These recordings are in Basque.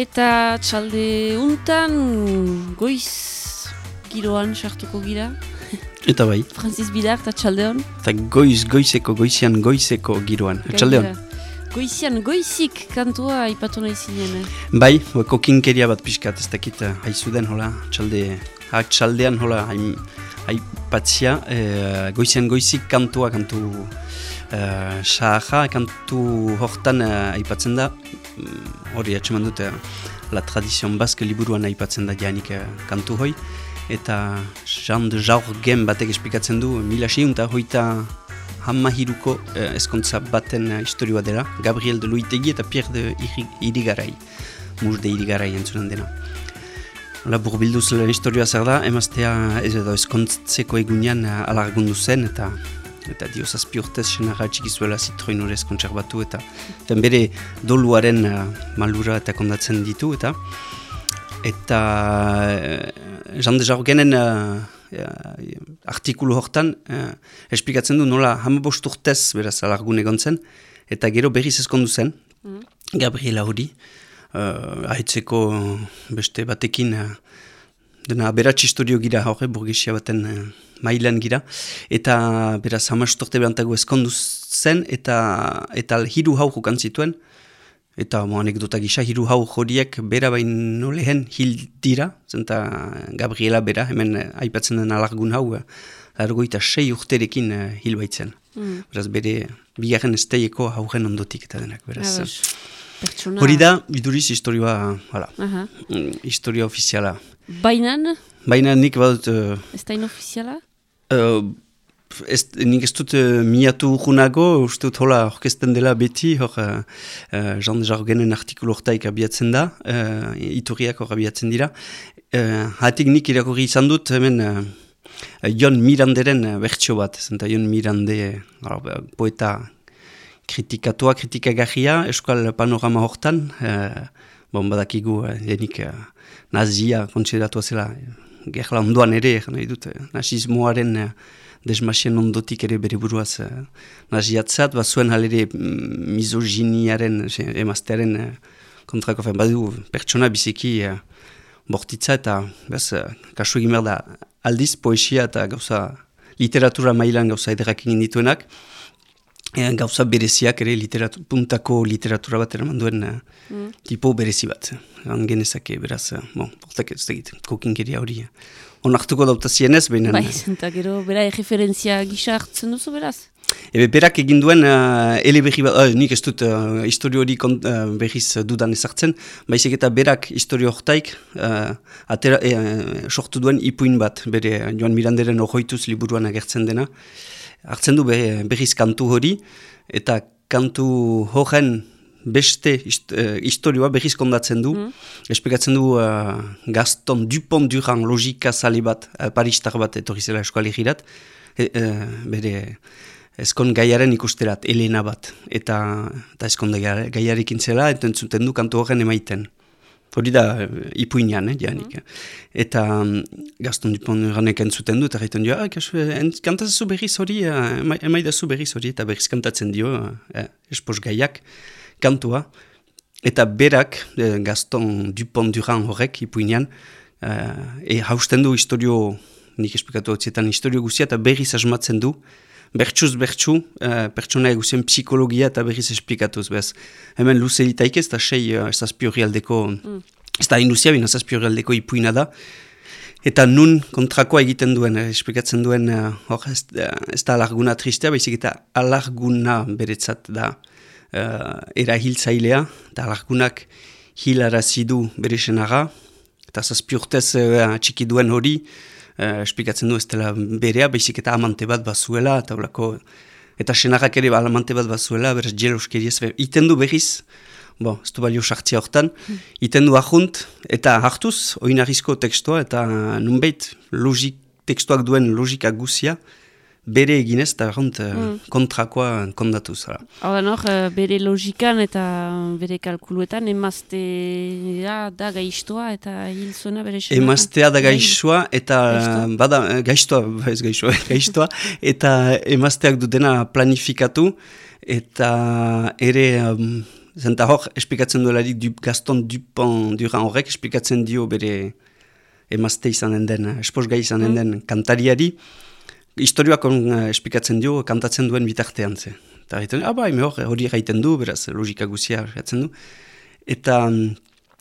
Eta txalde untan goiz giroan sartuko gira. Eta bai. Francis Bidar eta txalde hon. Eta goiz, goizeko, goizian, goizeko giroan. Txalde hon. Goizian, goizik kantua ipatu nahi zinen. Eh? Bai, kokinkeria bat pixkat, ez dakit eh, haizu den hola, txalde, hak txaldean hola, haipatzia, eh, goizian, goizik kantua, kantu uh, kantu hortan uh, aipatzen da, mm, hori atxeman dute, la tradizion baske liburuan aipatzen da janik uh, kantu hoi, eta Jean de Jaurgen batek esplikatzen du, mila eta hoita hamma hiruko uh, eskontza baten historioa dela, Gabriel de Luitegi eta Pierre de Irigarai, mur de Irigarai entzunan dena. Hala burbilduz historioa zer da, emaztea ez edo eskontzeko egunean uh, alargundu zen, eta eta dio zazpi urtez senara txikizuela zitroin horrez kontserbatu eta ten bere doluaren uh, malura eta kondatzen ditu eta eta uh, Jean de Jargenen uh, artikulu hortan uh, esplikatzen du nola hamabost urtez beraz alargun egon zen eta gero berriz ezkondu zen mm. Gabriela hori uh, ahitzeko beste batekin uh, dena aberatx historio gira horre burgisia baten mailan gira, eta beraz hamastorte behantago eskondu zen, eta eta hiru hau jokan zituen, eta mo anekdota gisa, hiru hau joriek bera bain lehen hil dira, zenta Gabriela bera, hemen aipatzen den alargun hau, argoita sei urterekin uh, hil baitzen. Mm. Beraz bere bigarren esteieko haugen ondotik eta denak, beraz. Hori da, biduriz historioa, hala, uh -huh. historia ofiziala. Bainan? Bainan nik badut... Uh, ez da inofiziala? Uh, ez, nik ez dut uh, miatu urgunago, uste dut hola orkesten dela beti, hor uh, uh, Jean Jargenen artikulu ortaik abiatzen da, uh, iturriak hor abiatzen dira. Uh, hatik nik irakurri izan dut, hemen uh, Jon Miranderen bertso bat, zenta Jon Mirande uh, poeta kritikatua, kritikagahia, eskual panorama hortan, uh, bon badakigu, jenik uh, nazia kontsideratu zela, gerla ondoan ere, nahi dut, eh, nazismoaren eh, desmasien ondotik ere bere buruaz eh, naziatzat, bat zuen halere mm, misoginiaren, emaztearen eh, kontrako, fen, badu pertsona biziki eh, bortitza eta bez, eh, kasu egin behar da aldiz poesia eta gauza literatura mailan gauza ederrak egin dituenak, e, gauza bereziak ere literatu, puntako literatura bat eraman duen uh, mm. tipo berezi bat. Han genezake, beraz, uh, bon, bortak ez tegit, kokinkeria hori. Onartuko dauta zienez, behinan... Bai, zenta gero, bera referentzia gisa hartzen duzu, beraz? Ebe, berak egin duen, uh, ele behi bat, uh, nik ez dut uh, historio hori uh, behiz dudan ezartzen, baizik eta berak historio hortaik, uh, atera, sortu duen ipuin bat, bere Joan Miranderen ohoituz liburuan agertzen dena, hartzen du berriz kantu hori, eta kantu horren beste ist, uh, historioa berriz kondatzen du, mm. esplikatzen du uh, Gaston Dupont Durand logika zale bat, uh, paristar bat etorri zela eskuali girat, e, uh, bere eskon gaiaren ikusterat, Elena bat, eta, eta eskon gaiarekin zela, eta entzuten du kantu horren emaiten. Hori da, uh, ipuinean, eh, janik. Mm. Eta um, Gaston Dupont ranek entzuten du, eta gaiten dio, ah, kantazu berriz hori, uh, emaidazu berriz hori, eta berriz kantatzen dio, uh, espos gaiak, kantua, eta berak, uh, Gaston Dupont Durand horrek, ipuinean, uh, e hausten du historio, nik esplikatu hau zietan, historio guzia, eta berriz asmatzen du, bertsuz bertsu, uh, pertsona eguzien psikologia eta berriz esplikatuz, bez. Hemen luze ditaik ez da sei uh, zazpi aldeko, mm. ez da induzia bina zazpi aldeko ipuina da, eta nun kontrakoa egiten duen, eh, esplikatzen duen, uh, hor ez, ez da alarguna tristea, baizik eta alarguna beretzat da uh, erahiltzailea, eta alargunak hilarazidu bere senaga, eta zazpi urtez uh, txiki duen hori, uh, esplikatzen du ez dela berea, baizik eta amante bat bazuela, eta olako, eta senarrak ere amante bat bazuela, beraz jeloskeri ez, iten du behiz, bo, ez du balio sartzia hortan, mm. iten du ahunt, eta hartuz, oinarrizko tekstua, eta nunbeit logik, tekstuak duen logika guzia, bere eginez eta erront eh, mm. kontrakoa kondatu zara. Hau da nor, eh, bere logikan eta bere kalkuluetan emazte da, gaiztoa eta hil zuena bere xena? Emaztea da gaiztoa eta bada gaiztoa, ez gaiztoa, gaiztoa eta emazteak du dena planifikatu eta ere um, zenta hor, esplikatzen duelarik du, Gaston Dupont duran horrek, esplikatzen dio bere emazte izanen den, esposgai izanen den kantariari, historioak on uh, esplikatzen dio, kantatzen duen bitartean ze. Eta egiten, ah bai, hor, hori egiten du, beraz, logika guzia egiten du. Eta,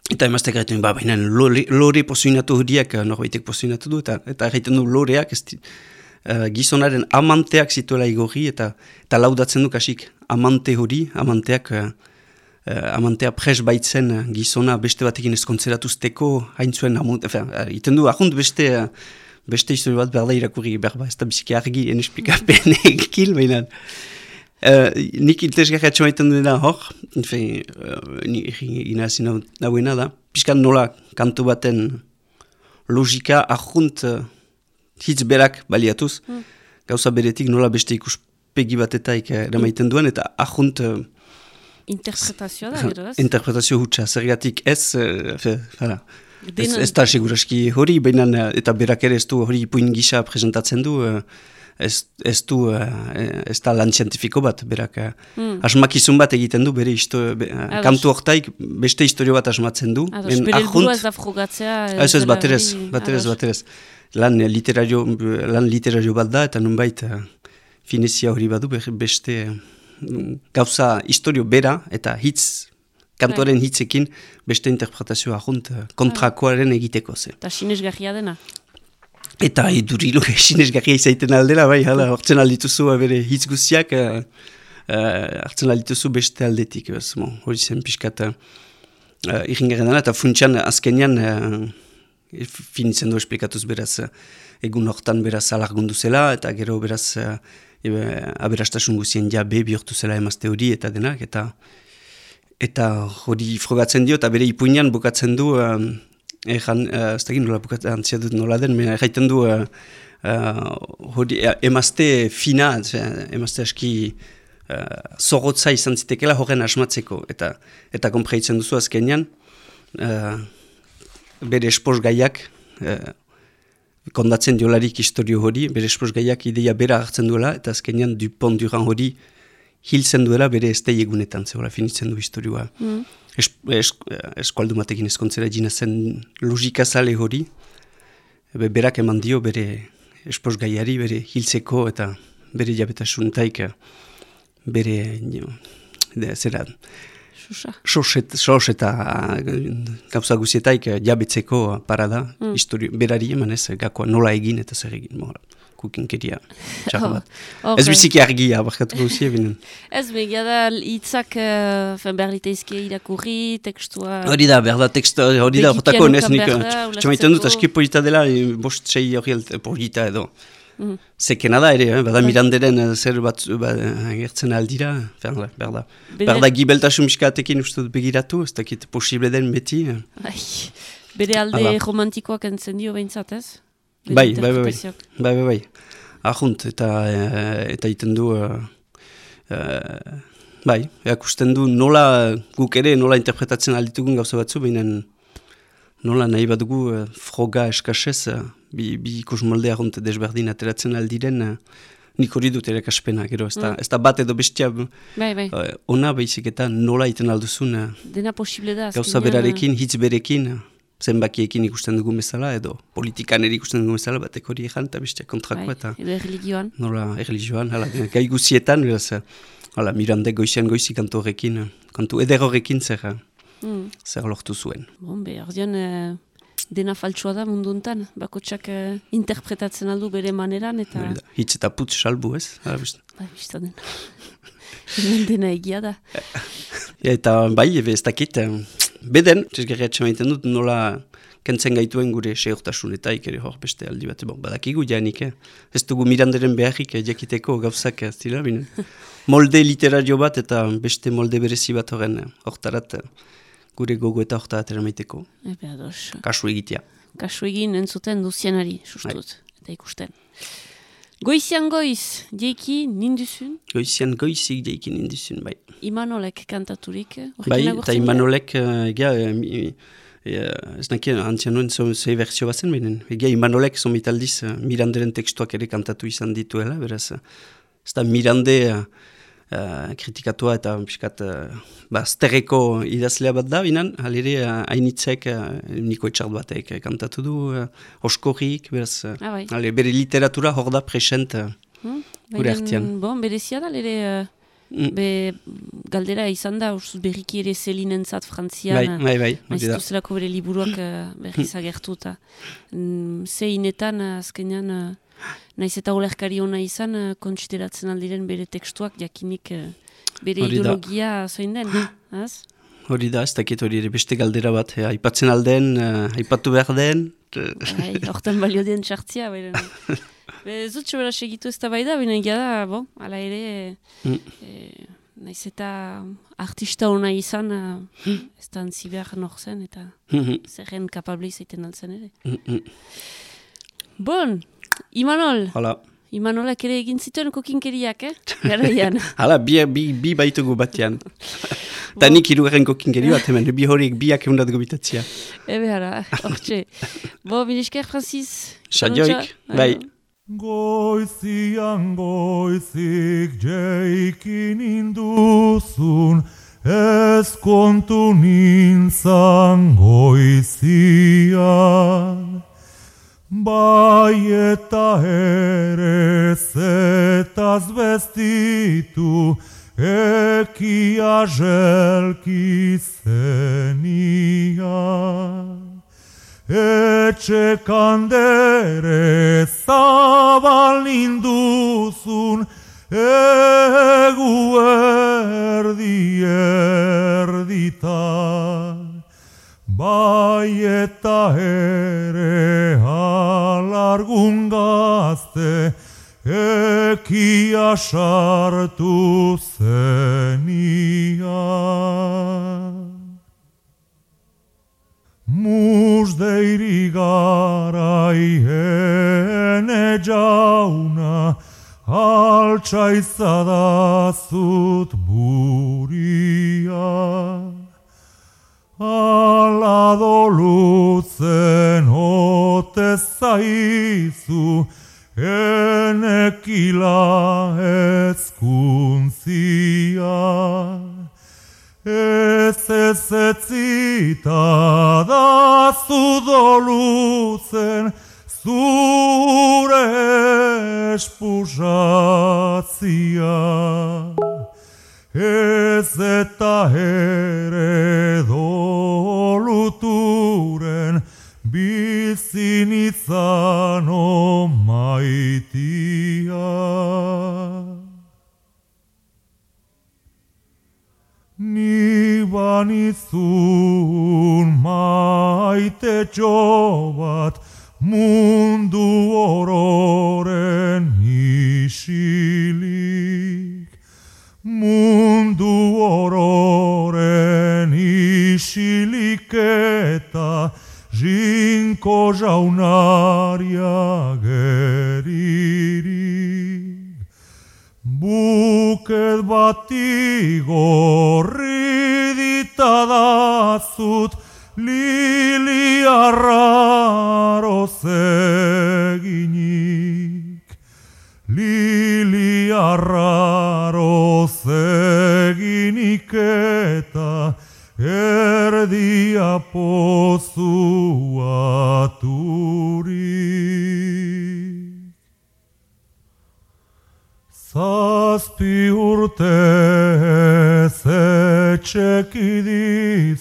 eta emaztek egiten, ba, baina lore, pozuinatu horiak, norbaitek pozuinatu du, eta, eta egiten du loreak, ez uh, gizonaren amanteak zituela igorri, eta, eta laudatzen du kasik amante hori, amanteak, uh, amantea pres baitzen gizona beste batekin eskontzeratuzteko hain zuen amont, iten du, ahont beste, beste historio bat berda irakurri, berba, ez da biziki argi, enespikapen egin, baina. Uh, nik intesgarri atxamaiten duena hor, enfe, uh, nik inazi nahuena da, pixkan nola kantu baten logika ahunt uh, hitz berak baliatuz, mm. gauza beretik nola beste ikuspegi batetaik eramaiten duen, eta ahunt... Uh, Interpretazioa da, gero ez? Interpretazio hutsa, zergatik ez, uh, fara, ez, ez da seguraski hori, baina eta berak ere ez du hori ipuin gisa presentatzen du, ez, ez du, uh, ez da lan zientifiko bat, berak mm. asmakizun bat egiten du, bere isto, be, kantu hortaik beste historio bat asmatzen du. Ados, bere helburua ez da frugatzea. Ez ez, baterez, baterez, baterez. Lan literario, lan literario bat da, eta nunbait uh, finezia hori badu, beste uh, gauza historio bera, eta hitz, kantuaren bai. hitzekin, beste interpretazioa junt, kontrakoaren egiteko ze. Eta sinez dena? Eta idurilu esinesgarria izaiten aldela, bai, hala, hartzen aldituzu bere hitz guztiak, uh, hartzen aldituzu beste aldetik, bez, bon, hori zen pixkat uh, irringaren dela, eta funtsian azkenian uh, finitzen du esplikatuz beraz egun hortan beraz alargundu zela, eta gero beraz uh, aberastasun guzien ja be bihurtu zela emazte hori, eta denak, eta eta hori frogatzen dio, eta bere ipuinan bukatzen du, Egan, uh, ez da nola bukatzen antzia dut nola den, mena egiten du uh, uh, emazte fina, emazte aski uh, zorrotza izan zitekela horren asmatzeko. Eta eta konpreitzen duzu azkenean, uh, bere espos gaiak, uh, kondatzen diolarik historio hori, bere espos gaiak ideia bera hartzen duela, eta azkenean Dupont Duran hori hiltzen duela bere ez egunetan, zehola finitzen du historioa. Mm es, es, matekin eskontzera jina zen logika zale hori, Be, berak eman dio bere espos gaiari, bere hiltzeko eta bere jabetasuntaik, bere, de, zera, sos eta gauza guzietaik jabetzeko parada, mm. berari eman ez, gakoa nola egin eta zer egin, mora kukinkeria. Oh, ez biziki argia, barkatu gauzia binen. Ez begia da, hitzak uh, behar liteizkia irakurri, tekstua... Hori da, behar da, tekstua, hori da, hortako, nes nik, txamaiten dut, aski polita dela, bost sei hori polita edo. Mm. Zekena da ere, eh? bada miranderen zer bat ba, gertzen aldira, behar da. Behar da gibeltasun miskatekin uste begiratu, ez dakit posible den beti. Ai, bere alde romantikoak entzen dio behintzat ez? Bai, bai, bai, bai, bai, bai, bai. Ahunt, eta, eh, eta iten du, uh, uh, bai, erakusten du nola guk ere, nola interpretatzen alditugun gauza batzu, baina nola nahi bat dugu uh, froga eskasez, uh, bi, bi ikus molde ahunt desberdin ateratzen aldiren, uh, nik hori dut ere kaspena, gero, ez da, mm. bat edo bestia, bai, bai. Uh, ona behizik eta nola iten alduzun, uh, Dena posible da, gauza berarekin, hitz berekin, zenbakiekin ikusten dugu bezala, edo politikan eri ikusten dugu bezala, batek hori egan eta beste kontrako bai, eta... Edo erreligioan. Nola, erreligioan, hala, gai guzietan, beraz, hala, mirande goizian goizi kantu horrekin, kantu eder horrekin zer, mm. zer lortu zuen. Bon, be, ordean, eh, dena faltsua da munduntan, bakotsak eh, interpretatzen aldu bere maneran, eta... Hitz eta putz salbu, ez? Hala, bai, bizta den. dena egia da. eta bai, ez dakit, eh, Beden, txezgerriatxe maiten dut, nola kentzen gaituen gure seurtasun eta ikere hor beste aldi bat. Bon, badakigu janik, eh? ez dugu miranderen beharrik eh, jakiteko gauzak ez dira, bine. Molde literario bat eta beste molde berezi bat horren eh, hortarat eh, gure gogo eta hortarat eramaiteko. Ebe ados. Kasu egitea. Kasu egin entzuten duzienari, sustut, bai. eta ikusten. Goizian goiz, jeiki ninduzun? Goizian goizik jeiki ninduzun, bai. Imanolek kantaturik? Bai, eta Imanolek, egia, ez nakien, antzian nuen zei versio bazen, binen. Egia, Imanolek, zomitaldiz, Miranderen tekstuak ere kantatu izan dituela, beraz, ez da Mirande, uh, kritikatua eta piskat uh, ba, sterreko idazlea bat da, binan, halire uh, hainitzek uh, niko etxart batek kantatu du, uh, oskorrik, beraz, uh, Ah, bai. bere literatura hor da present uh, Hmm? Gure artean. Bon, berezia da, lere, uh, Mm. be, galdera izan da, ursuz berriki ere zelinentzat frantzian. bai, uh, bai, bai, da. duzelako bere liburuak uh, berriz agertu eta mm, zeinetan uh, azkenean uh, naiz eta olerkari ona izan uh, kontsideratzen aldiren bere tekstuak jakinik uh, bere Hori da. ideologia zein den, az? Hori da, ez dakit hori ere beste galdera bat, eh, aipatzen alden, uh, aipatu behar den, Bai, hortan balio den txartzia, baina. Be, zut sobera segitu ez da bai da, baina egia da, bon, ala ere, Mm. e, naiz eta artista ona izan, uh, ez da antzi behar nor zen, eta zerren kapable izaiten altzen ere. Bon, Imanol, Hala, Imanolak ere egin zituen kokinkeriak, eh? Garaian. hala, bi, bi, bi baitugu batean. Eta nik irugarren kokinkeri bat hemen, bi horiek biak eundat gobitatzia. Ebe hara, hortxe. Bo, bilisker, Francis. Sadioik, bai. Goizian goizik jeikin induzun, ez kontu nintzan goizian. Bai eta ere zetaz bestitu, ekia jelki zenian. Etxe kandere zabal ninduzun, egu erdi erditan. Bai eta ere alargun gazte, ekia sartu zenian. Mus deiri garai ene jauna, altsa etzita da zu dolutzen, zure espusatzia. Ez eta ere doluturen, bizin omaitia. Ni banizun maite bat mundu ororen isilik. Mundu ororen isilik eta jinko jaunaria geririk. Buket bati gorri ditadazut, lili arraro zeginik. Lili arraro zeginik eta erdia pozu aturik. Zazpi urte zetxeki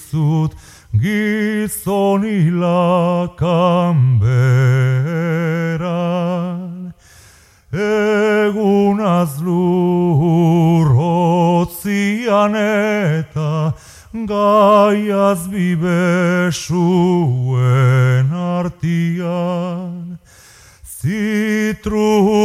dizut gizon hilakan beran. Egun azlur hotzian eta gaiaz bibesuen artian. Zitrure